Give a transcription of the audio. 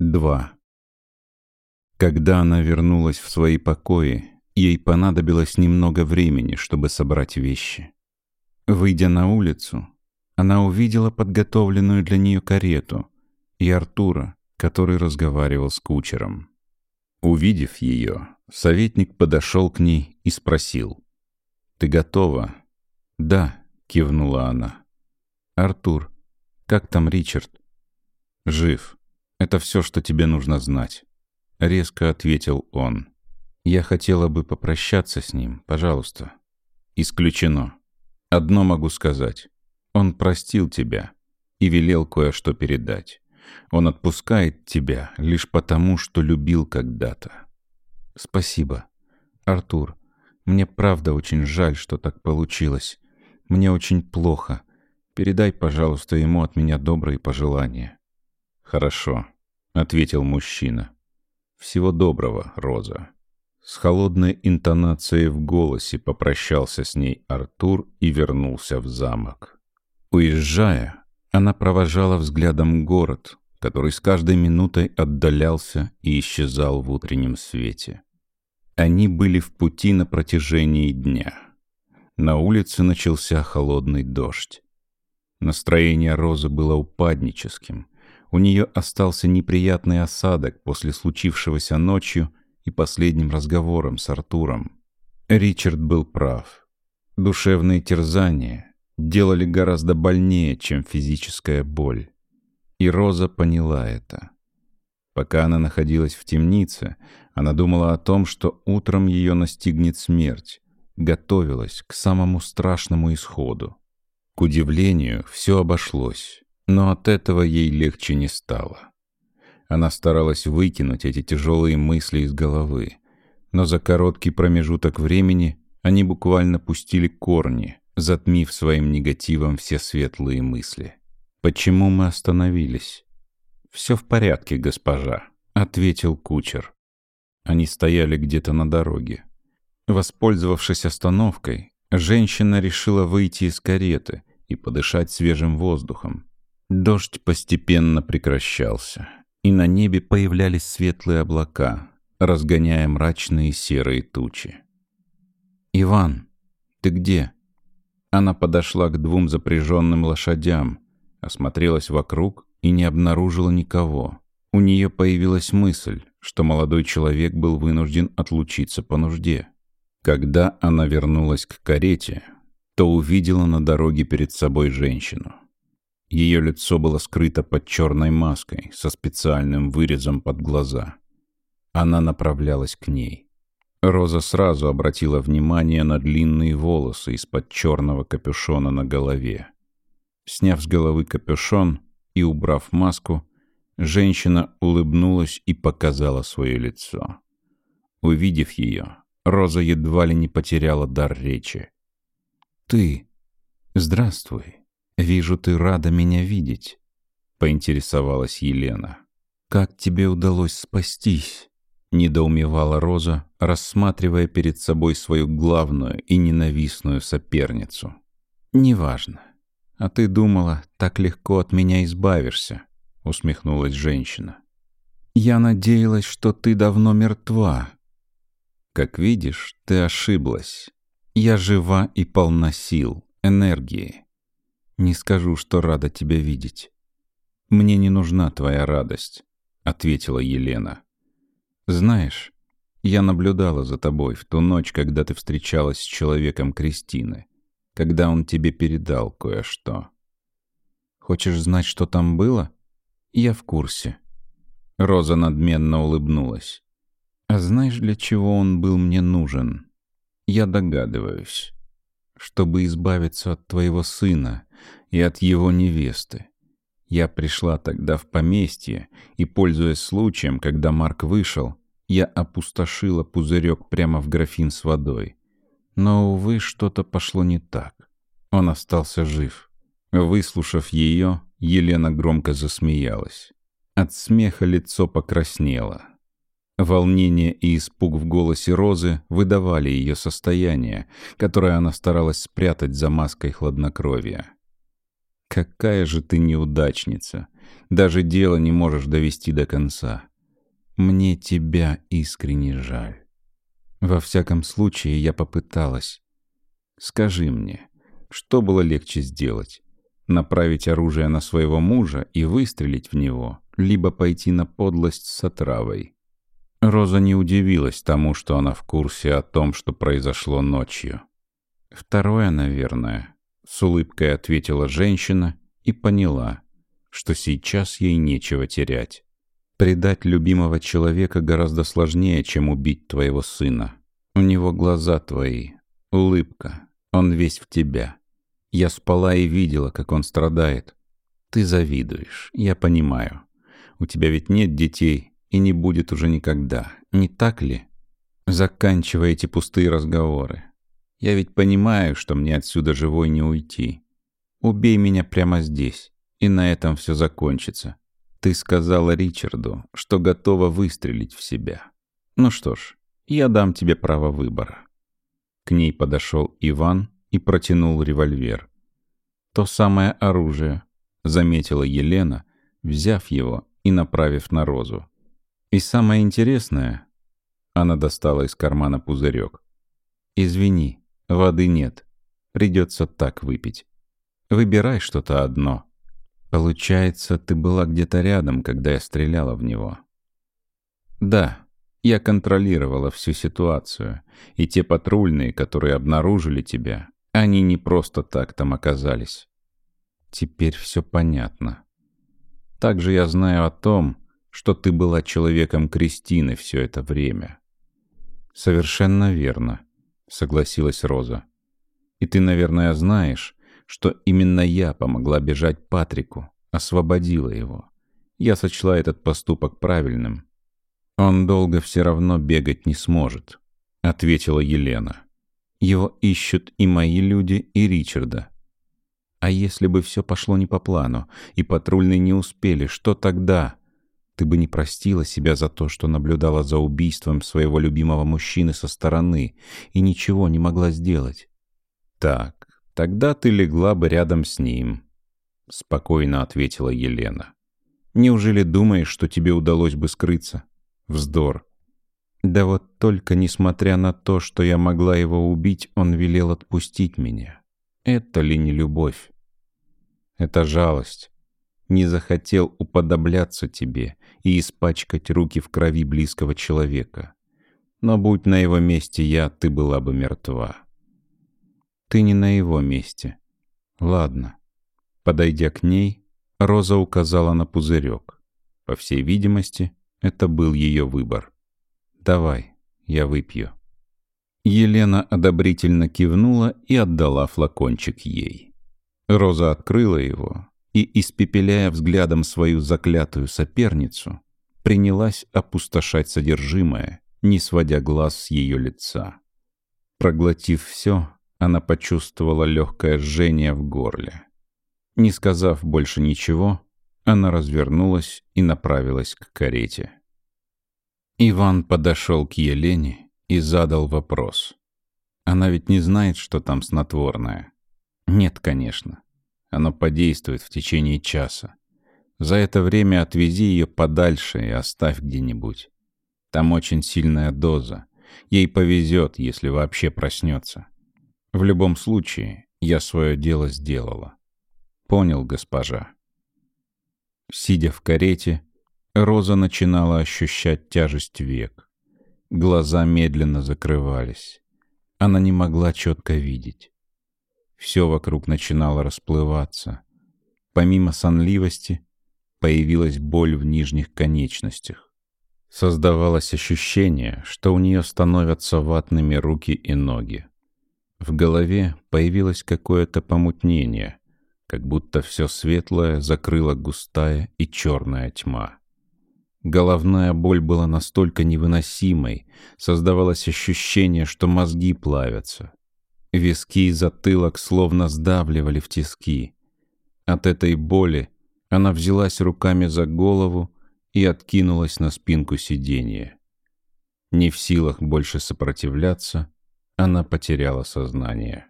2. Когда она вернулась в свои покои, ей понадобилось немного времени, чтобы собрать вещи. Выйдя на улицу, она увидела подготовленную для нее карету и Артура, который разговаривал с кучером. Увидев ее, советник подошел к ней и спросил. «Ты готова?» «Да», — кивнула она. «Артур, как там Ричард?» «Жив. Это все, что тебе нужно знать», — резко ответил он. «Я хотела бы попрощаться с ним, пожалуйста». «Исключено. Одно могу сказать. Он простил тебя и велел кое-что передать. Он отпускает тебя лишь потому, что любил когда-то». «Спасибо. Артур, мне правда очень жаль, что так получилось. Мне очень плохо. Передай, пожалуйста, ему от меня добрые пожелания». «Хорошо», — ответил мужчина. «Всего доброго, Роза». С холодной интонацией в голосе попрощался с ней Артур и вернулся в замок. Уезжая, она провожала взглядом город, который с каждой минутой отдалялся и исчезал в утреннем свете. Они были в пути на протяжении дня. На улице начался холодный дождь. Настроение Розы было упадническим. У нее остался неприятный осадок после случившегося ночью и последним разговором с Артуром. Ричард был прав. Душевные терзания делали гораздо больнее, чем физическая боль. И Роза поняла это. Пока она находилась в темнице, она думала о том, что утром ее настигнет смерть, готовилась к самому страшному исходу. К удивлению, все обошлось, но от этого ей легче не стало. Она старалась выкинуть эти тяжелые мысли из головы, но за короткий промежуток времени они буквально пустили корни, затмив своим негативом все светлые мысли. «Почему мы остановились?» «Все в порядке, госпожа», — ответил кучер. Они стояли где-то на дороге. Воспользовавшись остановкой, женщина решила выйти из кареты и подышать свежим воздухом. Дождь постепенно прекращался, и на небе появлялись светлые облака, разгоняя мрачные серые тучи. «Иван, ты где?» Она подошла к двум запряженным лошадям, осмотрелась вокруг и не обнаружила никого. У нее появилась мысль, что молодой человек был вынужден отлучиться по нужде. Когда она вернулась к карете, то увидела на дороге перед собой женщину. Ее лицо было скрыто под черной маской со специальным вырезом под глаза. Она направлялась к ней. Роза сразу обратила внимание на длинные волосы из-под черного капюшона на голове. Сняв с головы капюшон и убрав маску, женщина улыбнулась и показала свое лицо. Увидев ее, Роза едва ли не потеряла дар речи. «Ты? Здравствуй. Вижу, ты рада меня видеть», — поинтересовалась Елена. «Как тебе удалось спастись?» — недоумевала Роза, рассматривая перед собой свою главную и ненавистную соперницу. «Неважно. «А ты думала, так легко от меня избавишься», — усмехнулась женщина. «Я надеялась, что ты давно мертва». «Как видишь, ты ошиблась. Я жива и полна сил, энергии. Не скажу, что рада тебя видеть». «Мне не нужна твоя радость», — ответила Елена. «Знаешь, я наблюдала за тобой в ту ночь, когда ты встречалась с человеком Кристины когда он тебе передал кое-что. Хочешь знать, что там было? Я в курсе. Роза надменно улыбнулась. А знаешь, для чего он был мне нужен? Я догадываюсь. Чтобы избавиться от твоего сына и от его невесты. Я пришла тогда в поместье, и, пользуясь случаем, когда Марк вышел, я опустошила пузырек прямо в графин с водой. Но, увы, что-то пошло не так. Он остался жив. Выслушав ее, Елена громко засмеялась. От смеха лицо покраснело. Волнение и испуг в голосе Розы выдавали ее состояние, которое она старалась спрятать за маской хладнокровия. «Какая же ты неудачница! Даже дело не можешь довести до конца. Мне тебя искренне жаль. Во всяком случае, я попыталась. Скажи мне, что было легче сделать? Направить оружие на своего мужа и выстрелить в него, либо пойти на подлость с отравой? Роза не удивилась тому, что она в курсе о том, что произошло ночью. «Второе, наверное», — с улыбкой ответила женщина и поняла, что сейчас ей нечего терять. Предать любимого человека гораздо сложнее, чем убить твоего сына. У него глаза твои, улыбка, он весь в тебя. Я спала и видела, как он страдает. Ты завидуешь, я понимаю. У тебя ведь нет детей и не будет уже никогда, не так ли? Заканчивай эти пустые разговоры. Я ведь понимаю, что мне отсюда живой не уйти. Убей меня прямо здесь, и на этом все закончится. Ты сказала Ричарду, что готова выстрелить в себя. Ну что ж, я дам тебе право выбора. К ней подошел Иван и протянул револьвер. То самое оружие, заметила Елена, взяв его и направив на Розу. И самое интересное, она достала из кармана пузырек. Извини, воды нет. Придется так выпить. Выбирай что-то одно. Получается, ты была где-то рядом, когда я стреляла в него. Да, я контролировала всю ситуацию, и те патрульные, которые обнаружили тебя, они не просто так там оказались. Теперь все понятно. Также я знаю о том, что ты была человеком Кристины все это время. Совершенно верно, согласилась Роза. И ты, наверное, знаешь, что именно я помогла бежать Патрику, освободила его. Я сочла этот поступок правильным. Он долго все равно бегать не сможет, ответила Елена. Его ищут и мои люди, и Ричарда. А если бы все пошло не по плану, и патрульные не успели, что тогда? Ты бы не простила себя за то, что наблюдала за убийством своего любимого мужчины со стороны и ничего не могла сделать. Так, «Тогда ты легла бы рядом с ним», — спокойно ответила Елена. «Неужели думаешь, что тебе удалось бы скрыться? Вздор. Да вот только, несмотря на то, что я могла его убить, он велел отпустить меня. Это ли не любовь? Это жалость. Не захотел уподобляться тебе и испачкать руки в крови близкого человека. Но будь на его месте я, ты была бы мертва. Ты не на его месте. Ладно. Подойдя к ней, Роза указала на пузырек. По всей видимости, это был ее выбор. «Давай, я выпью». Елена одобрительно кивнула и отдала флакончик ей. Роза открыла его и, испепеляя взглядом свою заклятую соперницу, принялась опустошать содержимое, не сводя глаз с ее лица. Проглотив все, она почувствовала легкое жжение в горле. Не сказав больше ничего, она развернулась и направилась к карете. Иван подошел к Елене и задал вопрос. Она ведь не знает, что там снотворное. Нет, конечно. Оно подействует в течение часа. За это время отвези ее подальше и оставь где-нибудь. Там очень сильная доза. Ей повезет, если вообще проснется. В любом случае, я свое дело сделала. Понял, госпожа. Сидя в карете, Роза начинала ощущать тяжесть век. Глаза медленно закрывались. Она не могла четко видеть. Все вокруг начинало расплываться. Помимо сонливости, появилась боль в нижних конечностях. Создавалось ощущение, что у нее становятся ватными руки и ноги. В голове появилось какое-то помутнение, как будто все светлое закрыла густая и черная тьма. Головная боль была настолько невыносимой, создавалось ощущение, что мозги плавятся. Виски и затылок словно сдавливали в тиски. От этой боли она взялась руками за голову и откинулась на спинку сиденья. Не в силах больше сопротивляться, она потеряла сознание.